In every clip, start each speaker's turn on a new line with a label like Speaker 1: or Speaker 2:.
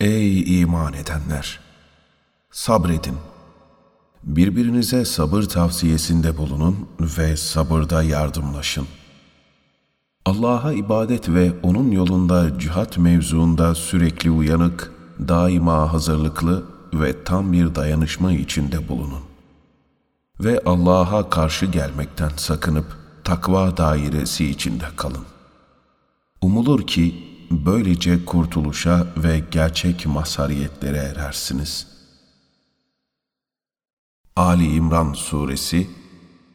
Speaker 1: Ey iman edenler! Sabredin. Birbirinize sabır tavsiyesinde bulunun ve sabırda yardımlaşın. Allah'a ibadet ve O'nun yolunda cihat mevzuunda sürekli uyanık, daima hazırlıklı ve tam bir dayanışma içinde bulunun. Ve Allah'a karşı gelmekten sakınıp takva dairesi içinde kalın. Umulur ki böylece kurtuluşa ve gerçek mazhariyetlere erersiniz. Ali İmran Suresi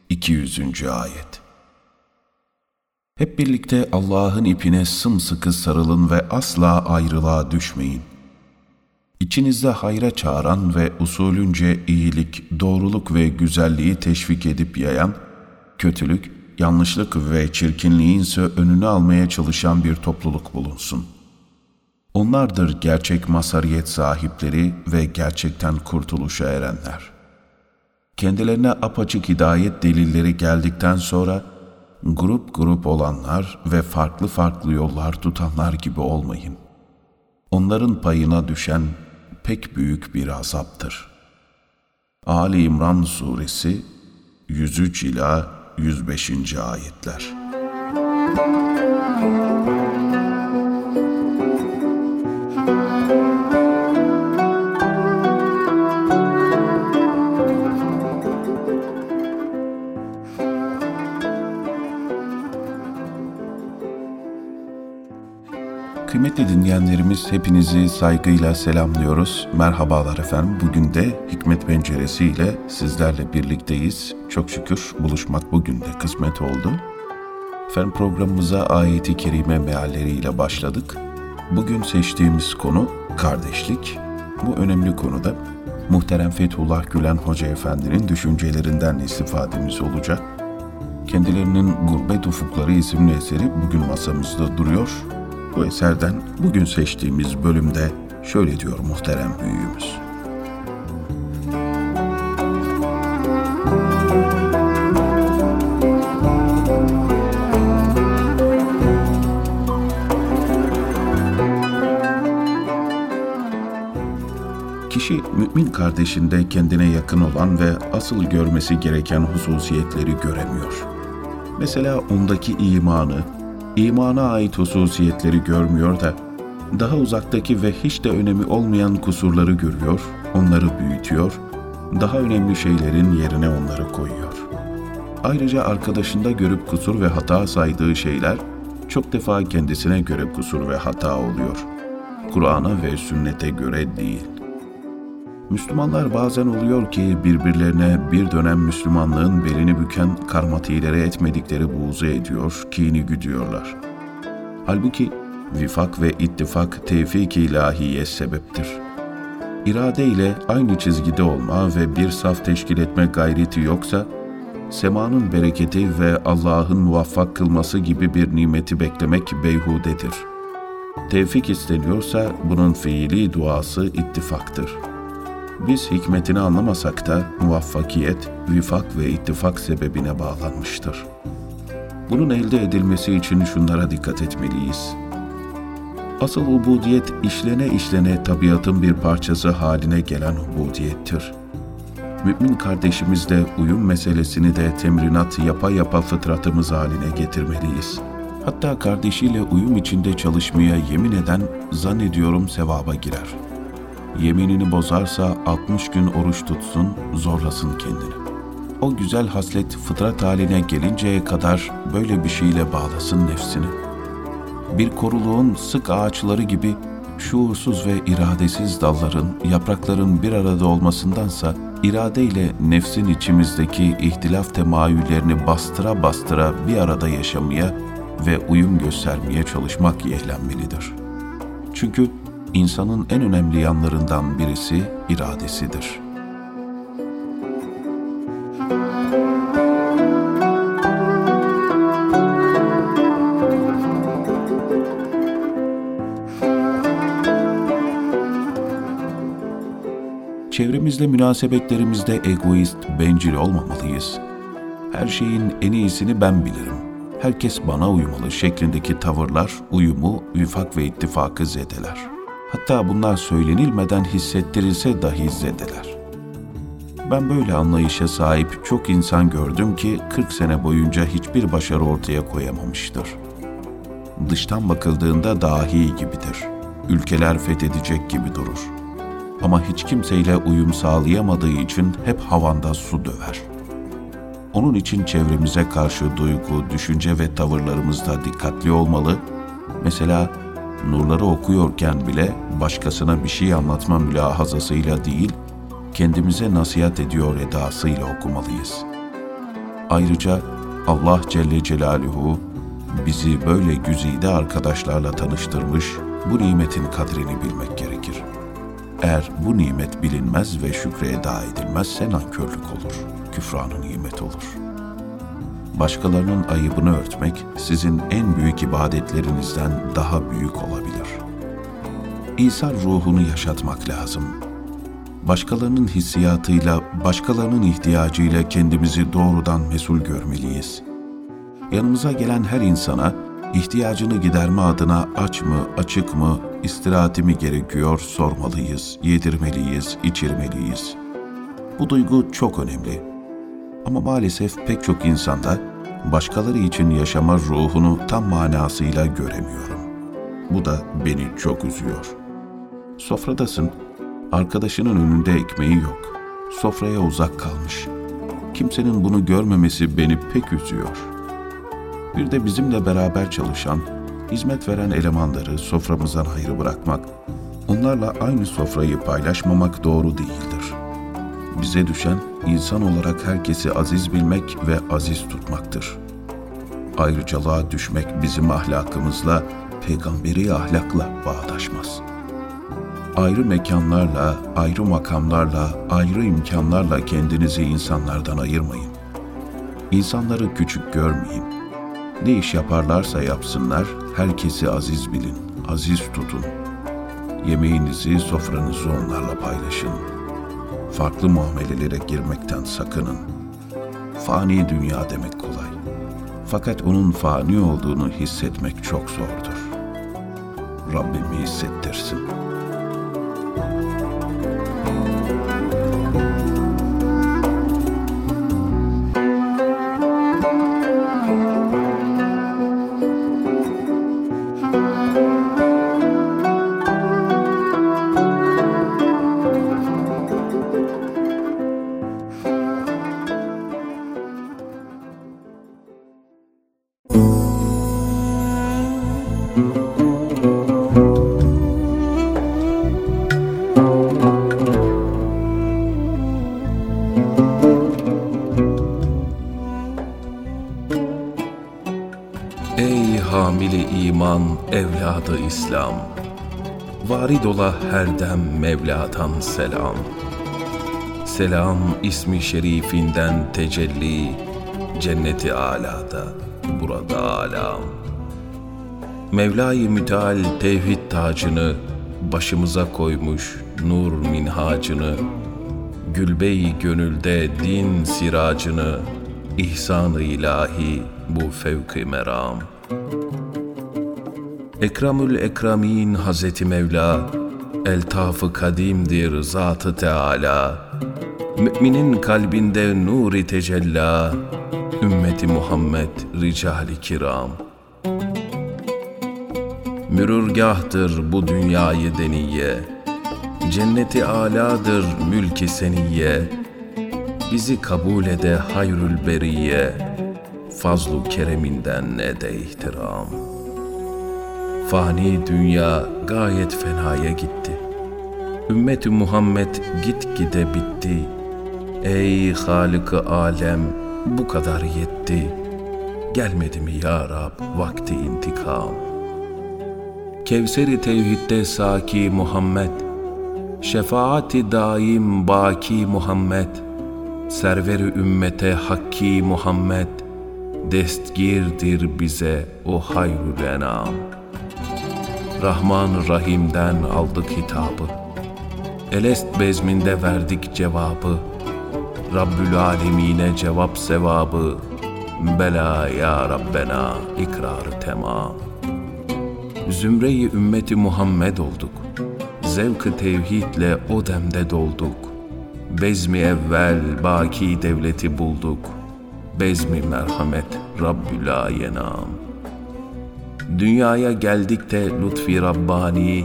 Speaker 1: 200. Ayet Hep birlikte Allah'ın ipine sımsıkı sarılın ve asla ayrılığa düşmeyin. İçinizde hayra çağıran ve usulünce iyilik, doğruluk ve güzelliği teşvik edip yayan, kötülük, yanlışlık ve çirkinliğin ise önünü almaya çalışan bir topluluk bulunsun. Onlardır gerçek masariyet sahipleri ve gerçekten kurtuluşa erenler. Kendilerine apaçık hidayet delilleri geldikten sonra, grup grup olanlar ve farklı farklı yollar tutanlar gibi olmayın. Onların payına düşen pek büyük bir azaptır. Ali İmran Suresi 103 ila 105. ayetler. Kıymetli dinleyenlerimiz hepinizi saygıyla selamlıyoruz. Merhabalar efendim. Bugün de Hikmet Penceresi ile sizlerle birlikteyiz. Çok şükür buluşmak bugün de kısmet oldu. Efendim programımıza ayeti kerime mealleriyle başladık. Bugün seçtiğimiz konu kardeşlik. Bu önemli konuda muhterem Fethullah Gülen Hoca Efendi'nin düşüncelerinden istifademiz olacak. Kendilerinin Gurbet Ufukları isimli eseri bugün masamızda duruyor. Bu eserden bugün seçtiğimiz bölümde şöyle diyor muhterem büyüğümüz. Kişi mümin kardeşinde kendine yakın olan ve asıl görmesi gereken hususiyetleri göremiyor. Mesela ondaki imanı, imana ait hususiyetleri görmüyor da daha uzaktaki ve hiç de önemi olmayan kusurları görüyor, onları büyütüyor, daha önemli şeylerin yerine onları koyuyor. Ayrıca arkadaşında görüp kusur ve hata saydığı şeyler çok defa kendisine göre kusur ve hata oluyor. Kur'an'a ve sünnete göre değil. Müslümanlar bazen oluyor ki birbirlerine bir dönem Müslümanlığın belini büken karmatilere etmedikleri buğzu ediyor, kini güdüyorlar. Halbuki vifak ve ittifak tevfik ilahiye sebeptir. İrade ile aynı çizgide olma ve bir saf teşkil etme gayreti yoksa, semanın bereketi ve Allah'ın muvaffak kılması gibi bir nimeti beklemek beyhudedir. Tevfik isteniyorsa bunun fiili duası ittifaktır.'' Biz hikmetini anlamasak da muvaffakiyet, vifak ve ittifak sebebine bağlanmıştır. Bunun elde edilmesi için şunlara dikkat etmeliyiz. Asıl ubudiyet işlene işlene tabiatın bir parçası haline gelen ubudiyettir. Mümin kardeşimizle uyum meselesini de temrinat yapa yapa fıtratımız haline getirmeliyiz. Hatta kardeşiyle uyum içinde çalışmaya yemin eden zannediyorum sevaba girer.'' Yeminini bozarsa 60 gün oruç tutsun, zorlasın kendini. O güzel haslet fıtrat haline gelinceye kadar böyle bir şeyle bağlasın nefsini. Bir koruluğun sık ağaçları gibi şuursuz ve iradesiz dalların, yaprakların bir arada olmasındansa irade ile nefsin içimizdeki ihtilaf temayüllerini bastıra bastıra bir arada yaşamaya ve uyum göstermeye çalışmak yeğlenmelidir. Çünkü insanın en önemli yanlarından birisi iradesidir. Çevremizle münasebetlerimizde egoist, bencil olmamalıyız. Her şeyin en iyisini ben bilirim. Herkes bana uymalı şeklindeki tavırlar uyumu, vifak ve ittifakı zedeler.'' Hatta bunlar söylenilmeden hissettirilse dahi zedeler. Ben böyle anlayışa sahip çok insan gördüm ki 40 sene boyunca hiçbir başarı ortaya koyamamıştır. Dıştan bakıldığında dahi gibidir. Ülkeler fethedecek gibi durur. Ama hiç kimseyle uyum sağlayamadığı için hep havanda su döver. Onun için çevremize karşı duygu, düşünce ve tavırlarımızda dikkatli olmalı. Mesela nurları okuyorken bile başkasına bir şey anlatma mülahazasıyla değil, kendimize nasihat ediyor edasıyla okumalıyız. Ayrıca Allah Celle Celaluhu bizi böyle güzide arkadaşlarla tanıştırmış, bu nimetin kadrini bilmek gerekir. Eğer bu nimet bilinmez ve şükre eda edilmezse nankörlük olur, küfranı nimet olur. Başkalarının ayıbını örtmek sizin en büyük ibadetlerinizden daha büyük olabilir. İsa ruhunu yaşatmak lazım.'' başkalarının hissiyatıyla, başkalarının ihtiyacıyla kendimizi doğrudan mesul görmeliyiz. Yanımıza gelen her insana ihtiyacını giderme adına aç mı, açık mı, istirahati mi gerekiyor sormalıyız, yedirmeliyiz, içirmeliyiz. Bu duygu çok önemli. Ama maalesef pek çok insanda başkaları için yaşama ruhunu tam manasıyla göremiyorum. Bu da beni çok üzüyor. Sofradasın, Arkadaşının önünde ekmeği yok. Sofraya uzak kalmış. Kimsenin bunu görmemesi beni pek üzüyor. Bir de bizimle beraber çalışan, hizmet veren elemanları soframızdan ayrı bırakmak, onlarla aynı sofrayı paylaşmamak doğru değildir. Bize düşen insan olarak herkesi aziz bilmek ve aziz tutmaktır. Ayrıcalığa düşmek bizim ahlakımızla, peygamberi ahlakla bağdaşmaz.'' ayrı mekanlarla, ayrı makamlarla, ayrı imkanlarla kendinizi insanlardan ayırmayın. İnsanları küçük görmeyin. Ne iş yaparlarsa yapsınlar, herkesi aziz bilin, aziz tutun. Yemeğinizi, sofranızı onlarla paylaşın. Farklı muamelelere girmekten sakının. Fani dünya demek kolay. Fakat onun fani olduğunu hissetmek çok zordur. Rabbimi hissettirsin.''
Speaker 2: İslam. Varid ola her dem Mevla'dan selam. Selam ismi şerifinden tecelli Cenneti alada burada alam. Mevla-i Müteal tevhid tacını Başımıza koymuş nur minhacını Gülbey gönülde din siracını İhsan-ı ilahi bu fevki meram.'' Ekramül Ekramin Hazreti Mevla, eltafı kadimdir Zatı Teala. Müminin kalbinde nuri tecella, ümmeti Muhammed ricali kiram. Mürürgahtır bu dünyayı deniye, cenneti aladır mülki seniye, bizi kabul ede hayrül beriye, fazlu kereminden ne de ihtiram.'' Fani dünya gayet fenaya gitti. Ümmeti Muhammed git gide bitti. Ey Halık-ı Alem bu kadar yetti. Gelmedi mi ya Rab vakti intikam? Kevseri tevhidde saki Muhammed, şefaati daim baki Muhammed, serveri ümmete hakki Muhammed, destgirdir bize o hayrül enam.'' Rahman Rahim'den aldık hitabı. Elest bezminde verdik cevabı. Rabbül Alemine cevap sevabı. Bela ya Rabbena ikrarı temam. Zümreyi ümmeti Muhammed olduk. Zevk-ı tevhidle o demde dolduk. Bezmi evvel baki devleti bulduk. Bezmi merhamet Rabbül Ayenam. Dünyaya geldik de lütfi Rabbani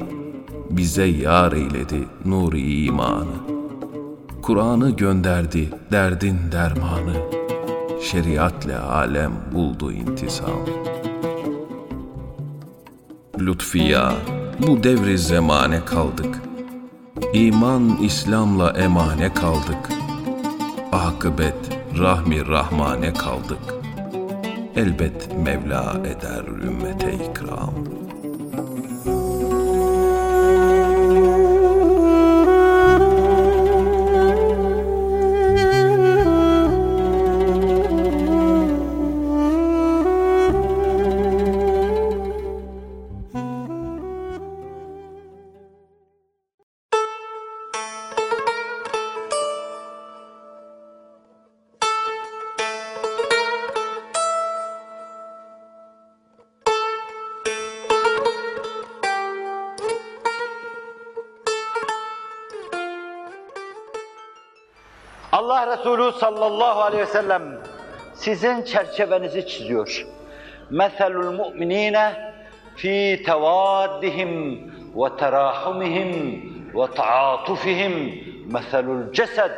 Speaker 2: bize yar eyledi nuri imanı. Kur'an'ı gönderdi derdin dermanı. Şeriatle alem buldu intisam. Lütfiya, bu devri zemane kaldık. İman İslam'la emane kaldık. Akıbet rahmi rahmane kaldık. Elbet Mevla eder ümmete ikram.
Speaker 3: Sallallahu aleyhi ve sellem sizin çerçevenizi çiziyor. Meselul mu'minine fi tevaddihim ve terahumihim ve taatufihim meselul cesed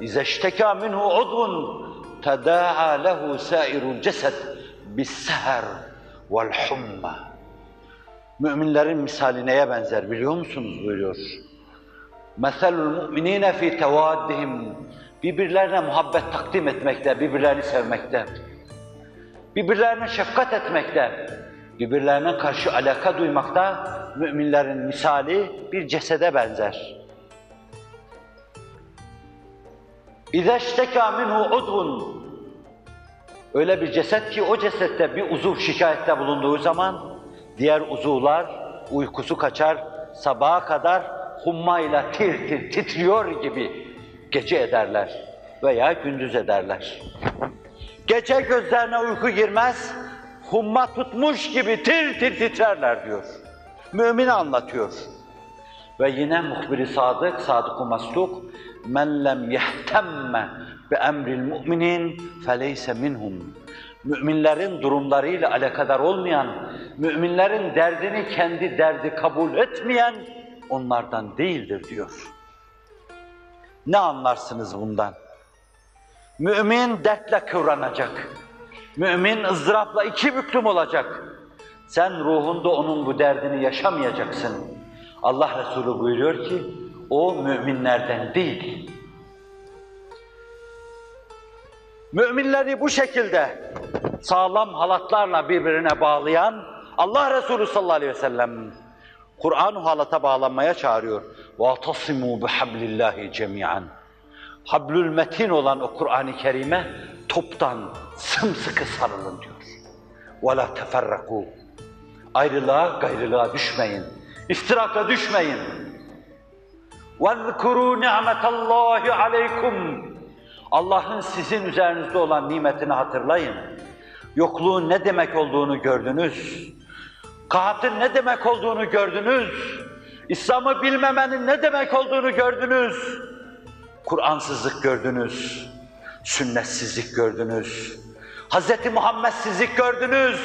Speaker 3: ize işteka minhu udvun tedaa lehu sairul cesed bis seher vel humma. Müminlerin misali neye benzer biliyor musunuz buyuruyor. Meselul mu'minine fi tevaddihim birbirlerine muhabbet takdim etmekte, birbirlerini sevmekte, birbirlerine şefkat etmekte, birbirlerine karşı alaka duymakta müminlerin misali bir cesede benzer. İzeşteka minhu udvun Öyle bir ceset ki o cesette bir uzuv şikayette bulunduğu zaman diğer uzuvlar uykusu kaçar, sabaha kadar humma ile tir tir titriyor gibi gece ederler veya gündüz ederler. Gece gözlerine uyku girmez, humma tutmuş gibi tir tir titrerler diyor. Mümin anlatıyor. Ve yine muhbiri sadık, sadık-ı masluk, men lem yehtemme bi emril müminin feleyse minhum. Müminlerin durumlarıyla alakadar olmayan, müminlerin derdini kendi derdi kabul etmeyen onlardan değildir diyor. Ne anlarsınız bundan? Mümin dertle kıvranacak. Mümin ızdırapla iki büklüm olacak. Sen ruhunda onun bu derdini yaşamayacaksın. Allah Resulü buyuruyor ki, o müminlerden değil. Müminleri bu şekilde sağlam halatlarla birbirine bağlayan Allah Resulü sallallahu aleyhi ve sellem Kur'an-ı halata bağlanmaya çağırıyor. وَاَتَصِمُوا بِحَبْلِ اللّٰهِ جَمِيعًا Hablül metin olan o Kur'an-ı Kerim'e toptan sımsıkı sarılın diyor. وَلَا تَفَرَّقُوا Ayrılığa, gayrılığa düşmeyin. İftiraka düşmeyin. وَذْكُرُوا نِعْمَةَ اللّٰهِ عَلَيْكُمْ Allah'ın sizin üzerinizde olan nimetini hatırlayın. Yokluğun ne demek olduğunu gördünüz. Kahatın ne demek olduğunu gördünüz. İslam'ı bilmemenin ne demek olduğunu gördünüz. Kur'ansızlık gördünüz. Sünnetsizlik gördünüz. Hz. Muhammedsizlik gördünüz.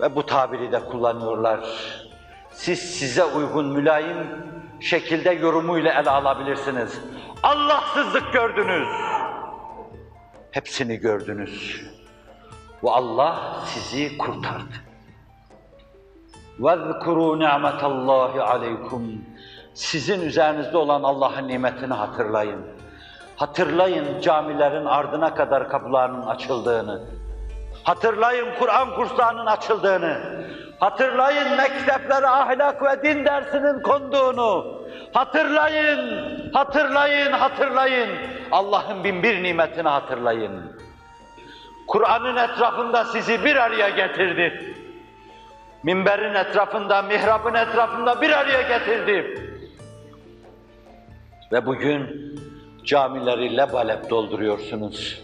Speaker 3: Ve bu tabiri de kullanıyorlar. Siz size uygun mülayim şekilde yorumuyla ele alabilirsiniz. Allahsızlık gördünüz. Hepsini gördünüz. Ve Allah sizi kurtardı. وَذْكُرُوا نِعْمَةَ اللّٰهِ عَلَيْكُمْ Sizin üzerinizde olan Allah'ın nimetini hatırlayın. Hatırlayın camilerin ardına kadar kapılarının açıldığını. Hatırlayın Kur'an kurslarının açıldığını. Hatırlayın mekteplere ahlak ve din dersinin konduğunu. Hatırlayın, hatırlayın, hatırlayın. Allah'ın bin bir nimetini hatırlayın. Kur'an'ın etrafında sizi bir araya getirdi. Minberin etrafında, mihrabın etrafında bir araya getirdi. Ve bugün camileri lebalep dolduruyorsunuz.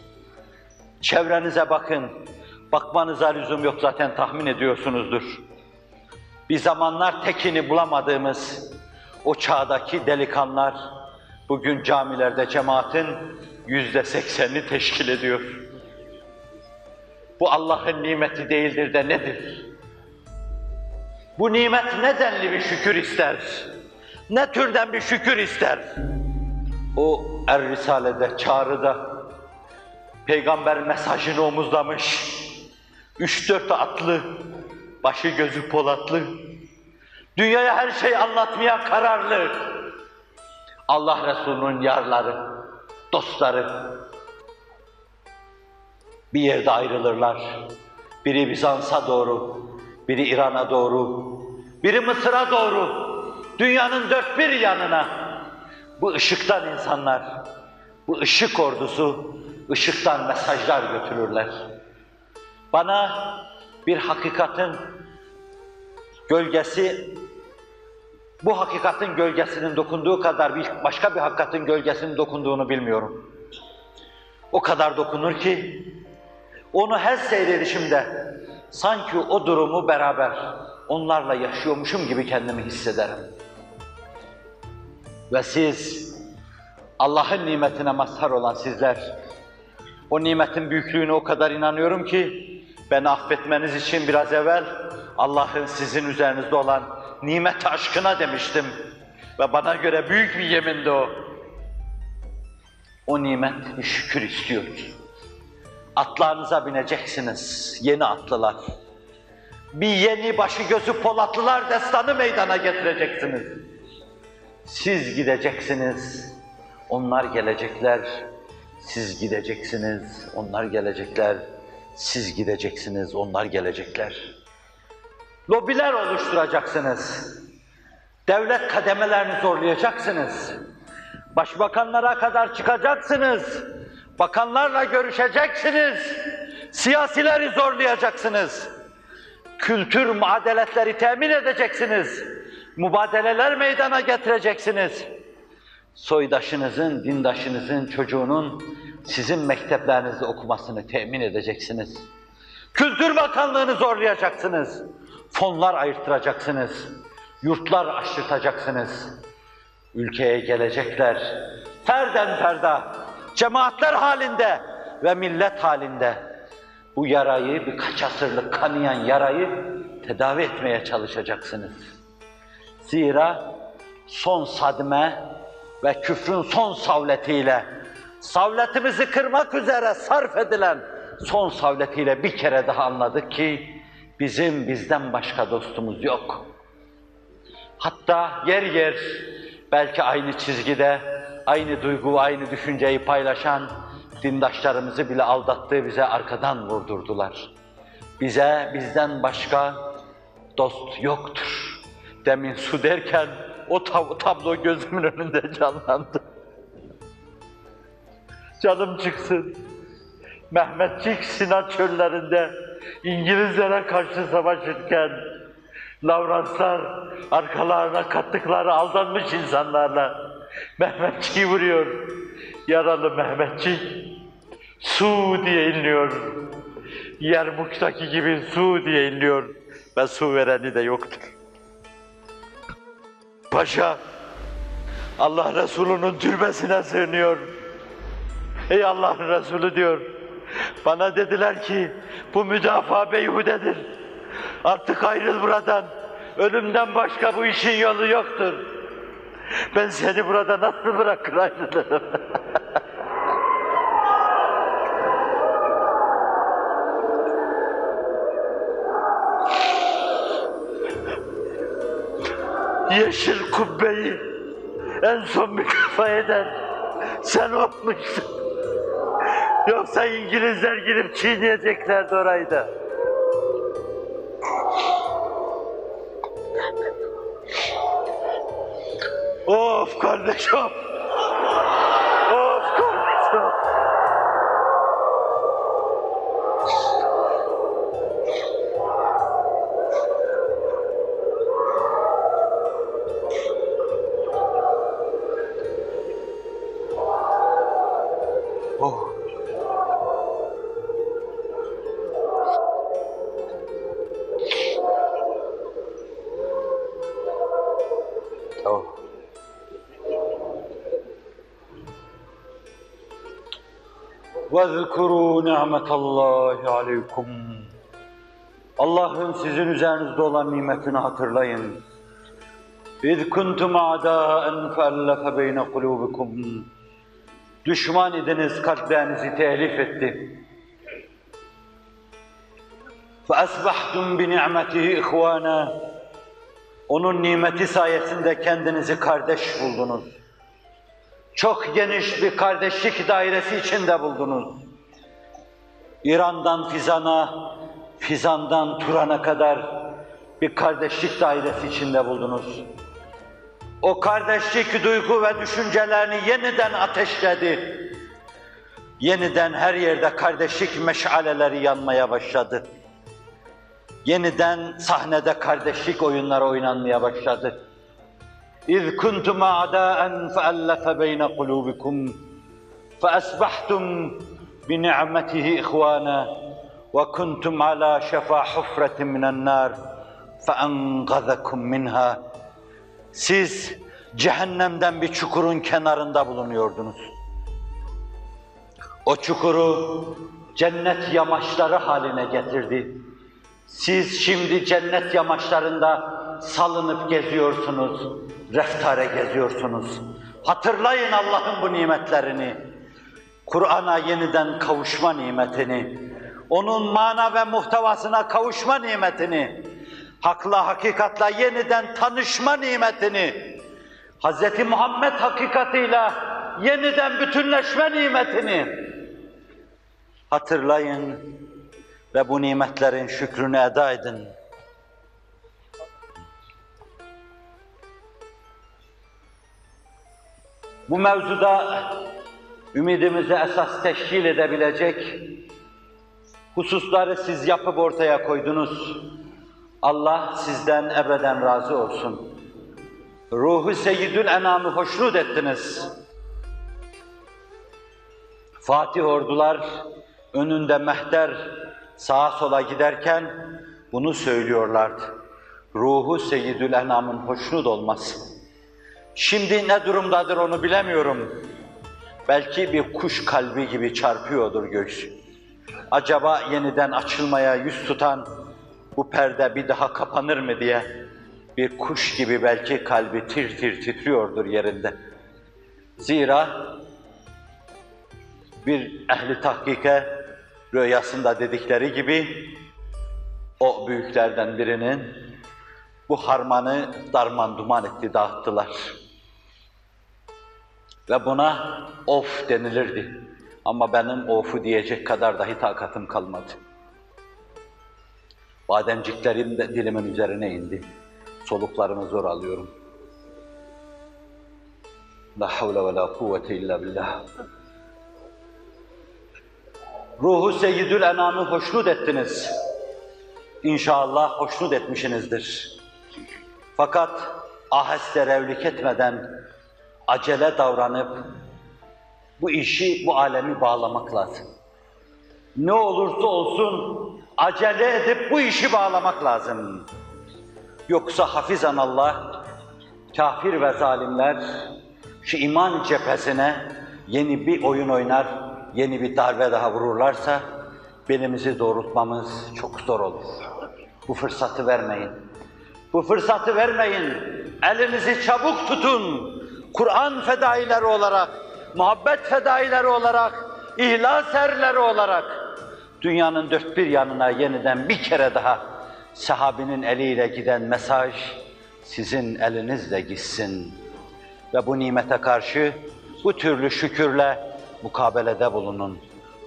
Speaker 3: Çevrenize bakın, bakmanıza lüzum yok zaten tahmin ediyorsunuzdur. Bir zamanlar tekini bulamadığımız, o çağdaki delikanlar bugün camilerde cemaatin yüzde seksenini teşkil ediyor. Bu Allah'ın nimeti değildir de nedir? Bu nimet ne denli bir şükür ister? Ne türden bir şükür ister? O Er Risale'de, çağrıda peygamber mesajını omuzlamış. Üç dört atlı, başı gözü polatlı, dünyaya her şey anlatmaya kararlı. Allah Resulü'nün yarları, dostları bir yerde ayrılırlar. Biri Bizans'a doğru, biri İran'a doğru, biri Mısır'a doğru, dünyanın dört bir yanına. Bu ışıktan insanlar, bu ışık ordusu, ışıktan mesajlar götürürler. Bana bir hakikatin gölgesi, bu hakikatin gölgesinin dokunduğu kadar bir başka bir hakikatin gölgesinin dokunduğunu bilmiyorum. O kadar dokunur ki, onu her seyredişimde sanki o durumu beraber onlarla yaşıyormuşum gibi kendimi hissederim. Ve siz, Allah'ın nimetine mazhar olan sizler, o nimetin büyüklüğüne o kadar inanıyorum ki, beni affetmeniz için biraz evvel Allah'ın sizin üzerinizde olan nimet aşkına demiştim. Ve bana göre büyük bir yemindi o. O nimet şükür istiyoruz. Atlarınıza bineceksiniz, yeni atlılar. Bir yeni başı gözü Polatlılar destanı meydana getireceksiniz. Siz gideceksiniz, onlar gelecekler. Siz gideceksiniz, onlar gelecekler. Siz gideceksiniz, onlar gelecekler. Lobiler oluşturacaksınız. Devlet kademelerini zorlayacaksınız. Başbakanlara kadar çıkacaksınız. Bakanlarla görüşeceksiniz. Siyasileri zorlayacaksınız. Kültür muadeletleri temin edeceksiniz. Mübadeleler meydana getireceksiniz. Soydaşınızın, dindaşınızın, çocuğunun sizin mekteplerinizde okumasını temin edeceksiniz. Kültür Bakanlığı'nı zorlayacaksınız. Fonlar ayırttıracaksınız. Yurtlar açtırtacaksınız. Ülkeye gelecekler. Ferden ferda, cemaatler halinde ve millet halinde bu yarayı, birkaç asırlık kanayan yarayı tedavi etmeye çalışacaksınız. Zira son sadme ve küfrün son savletiyle, savletimizi kırmak üzere sarf edilen son savletiyle bir kere daha anladık ki bizim bizden başka dostumuz yok. Hatta yer yer belki aynı çizgide, aynı duygu, aynı düşünceyi paylaşan dindaşlarımızı bile aldattığı bize arkadan vurdurdular. Bize bizden başka dost yoktur. Demin su derken o tab- tablo gözümün önünde canlandı. Canım çıksın. Mehmetçik Sinan çöllerinde İngilizlere karşı savaşırken Lavranslar arkalarına kattıkları aldanmış insanlarla Mehmetçik'i vuruyor. Yaralı Mehmetçik su diye inliyor. Yermuk'taki gibi su diye inliyor ve su vereni de yoktur. Paşa Allah Resulü'nün türbesine sığınıyor. Ey Allah'ın Resulü diyor. Bana dediler ki bu müdafaa beyhudedir. Artık ayrıl buradan. Ölümden başka bu işin yolu yoktur. Ben seni burada nasıl bırakır ayrılırım? Yeşil kubbeyi en son mükafa eden sen olmuştun. Yoksa İngilizler girip çiğneyeceklerdi orayı da. Of kardeşim! Of kardeşim! Oh! Oh! وَذْكُرُوا نِعْمَةَ اللّٰهِ عَلَيْكُمْ Allah'ın sizin üzerinizde olan nimetini hatırlayın. اِذْ كُنْتُمْ عَدَاءً فَأَلَّفَ بَيْنَ قُلُوبِكُمْ Düşman idiniz, kalplerinizi telif etti. فَأَسْبَحْتُمْ بِنِعْمَتِهِ اِخْوَانًا Onun nimeti sayesinde kendinizi kardeş buldunuz. Çok geniş bir kardeşlik dairesi içinde buldunuz. İran'dan Fizan'a, Fizan'dan Turan'a kadar bir kardeşlik dairesi içinde buldunuz. O kardeşlik duygu ve düşüncelerini yeniden ateşledi. Yeniden her yerde kardeşlik meşaleleri yanmaya başladı. Yeniden sahnede kardeşlik oyunları oynanmaya başladı. A'daen fe'allafe beyne kulubikum fe'asbahtum bi ni'metihi ihwana ve kuntum ala şefa hufretin minen nar fe'engazakum minha siz cehennemden bir çukurun kenarında bulunuyordunuz. O çukuru cennet yamaçları haline getirdi. Siz şimdi cennet yamaçlarında salınıp geziyorsunuz, reftare geziyorsunuz. Hatırlayın Allah'ın bu nimetlerini. Kur'an'a yeniden kavuşma nimetini, onun mana ve muhtevasına kavuşma nimetini, hakla hakikatla yeniden tanışma nimetini, Hz. Muhammed hakikatıyla yeniden bütünleşme nimetini hatırlayın ve bu nimetlerin şükrünü eda edin. Bu mevzuda ümidimizi esas teşkil edebilecek hususları siz yapıp ortaya koydunuz. Allah sizden ebeden razı olsun. Ruhu Seyyidül Enam'ı hoşnut ettiniz. Fatih ordular önünde mehter sağa sola giderken bunu söylüyorlardı. Ruhu Seyyidül Enam'ın hoşnut olması. Şimdi ne durumdadır onu bilemiyorum. Belki bir kuş kalbi gibi çarpıyordur göğsü. Acaba yeniden açılmaya yüz tutan bu perde bir daha kapanır mı diye bir kuş gibi belki kalbi tir tir titriyordur yerinde. Zira bir ehli tahkike rüyasında dedikleri gibi o büyüklerden birinin bu harmanı darman duman etti, dağıttılar. Ve buna of denilirdi. Ama benim of'u diyecek kadar dahi takatım kalmadı. Bademciklerim de dilimin üzerine indi. Soluklarımı zor alıyorum. La havle ve la kuvvete illa billah. Ruhu Seyyidül Enam'ı hoşnut ettiniz. İnşallah hoşnut etmişsinizdir. Fakat aheste revlik etmeden acele davranıp bu işi, bu alemi bağlamak lazım. Ne olursa olsun acele edip bu işi bağlamak lazım. Yoksa hafizan Allah, kafir ve zalimler şu iman cephesine yeni bir oyun oynar, yeni bir darbe daha vururlarsa belimizi doğrultmamız çok zor olur. Bu fırsatı vermeyin. Bu fırsatı vermeyin. Elinizi çabuk tutun. Kur'an fedaileri olarak, muhabbet fedaileri olarak, ihlas erleri olarak dünyanın dört bir yanına yeniden bir kere daha sahabinin eliyle giden mesaj sizin elinizle gitsin. Ve bu nimete karşı bu türlü şükürle mukabelede bulunun.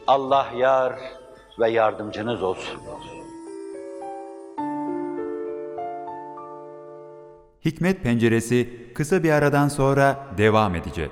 Speaker 3: Allah yar ve yardımcınız olsun.
Speaker 4: Hikmet Penceresi kısa bir aradan sonra devam edecek.